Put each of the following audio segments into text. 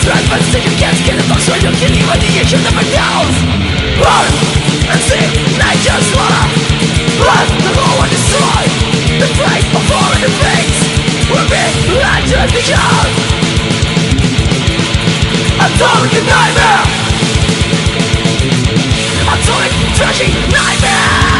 It's right, but still you can't get it back So you kill you and hear the mouth Burn and see the law and destroy The place before it brings Will be nature's begun Atomic nightmare! Atomic trashy nightmare!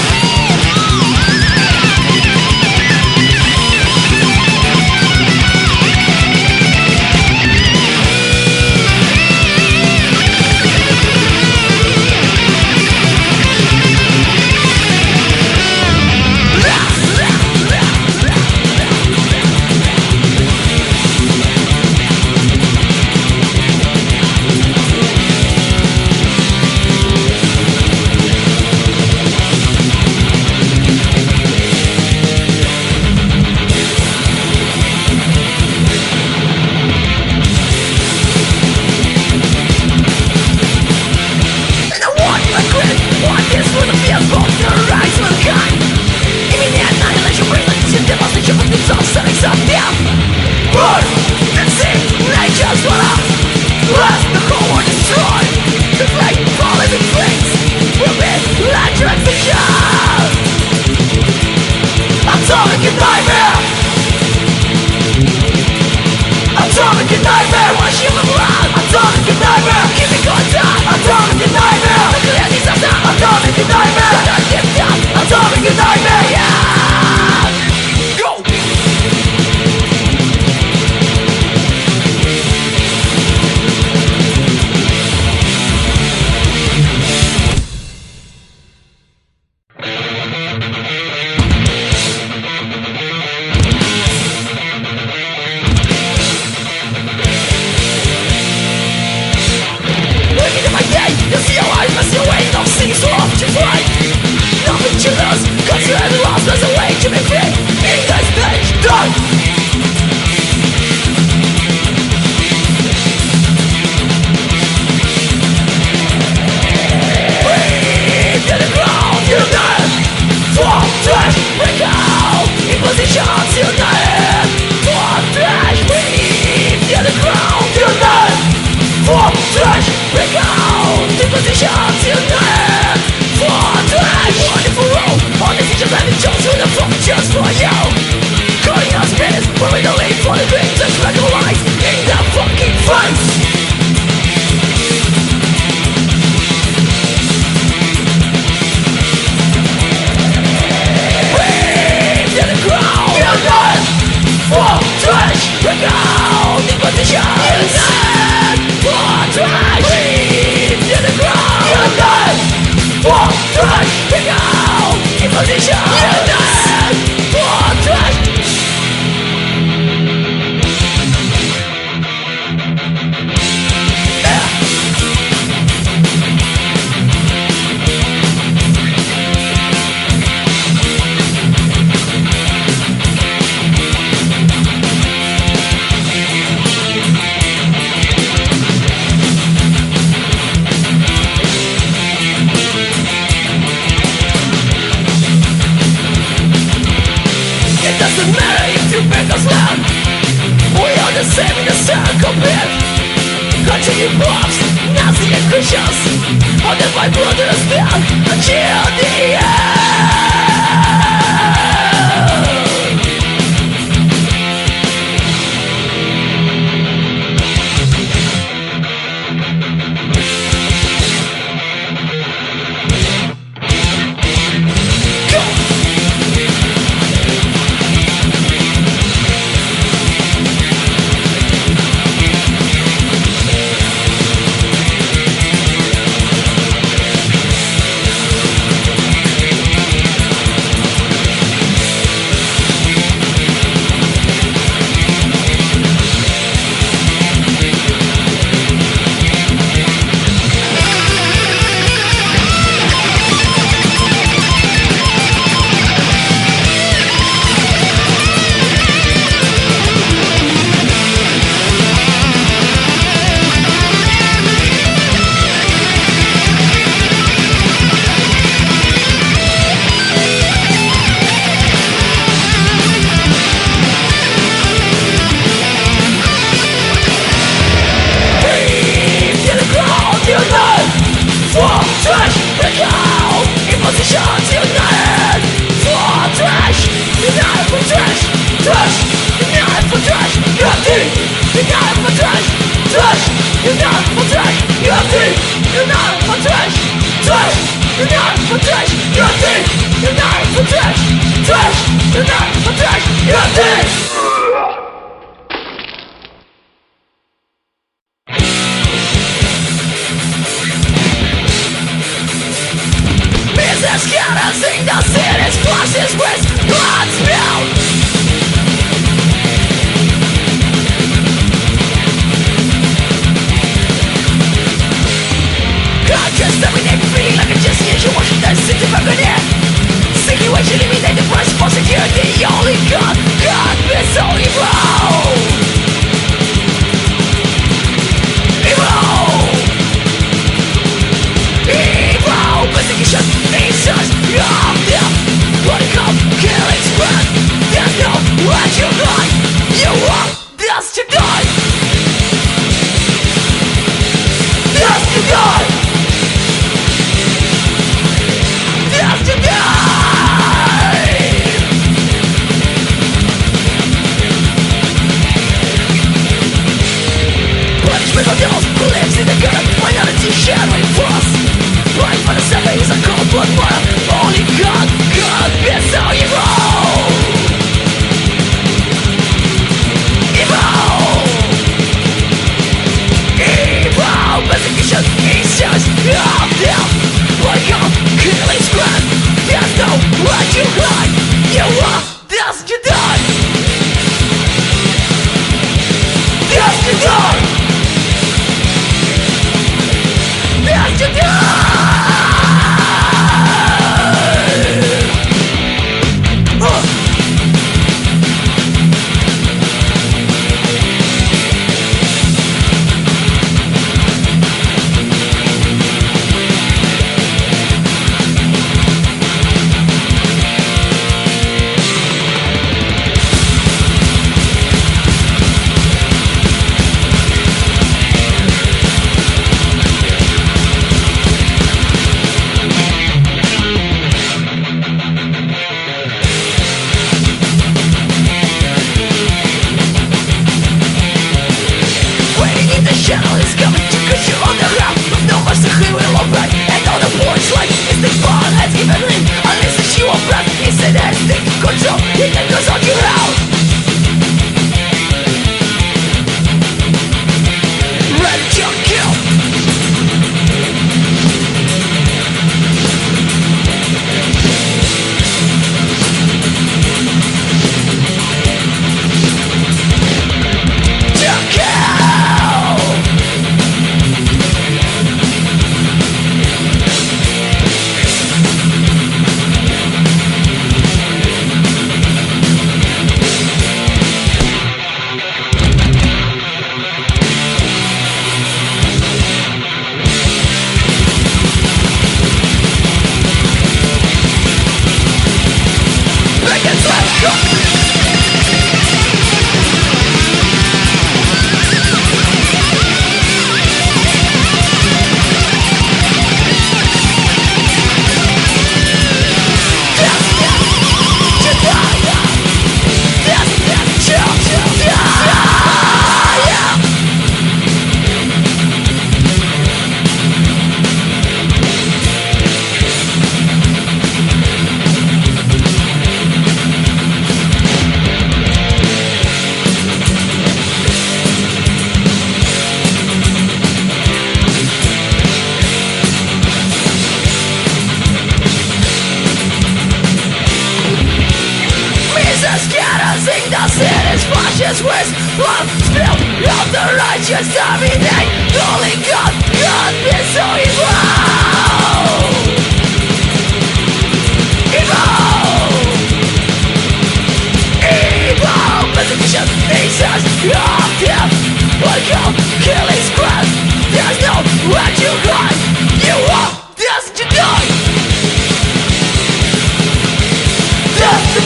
trash, you're a thief. You're a trash, trash. You're a trash, you're a.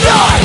die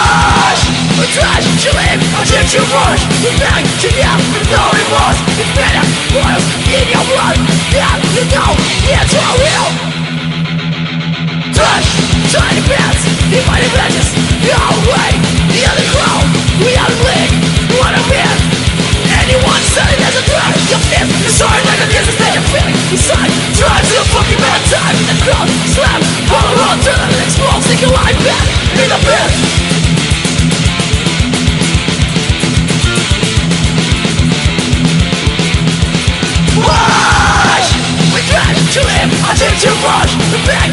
Rush! Trash, you live, I did you rush You bang, you yell, with no remorse It's better, boils in your blood. Yeah, you know, it's all real Trash, tiny pants, divided badges No way, the other crowd We are league, what a man Anyone selling as a threat? Your fist is sorry like a business that you're feeling Inside, drives to the fucking bad time. In the crowd, slam, all around Turn the next wall, take your life back. In the pit to live, think to rush back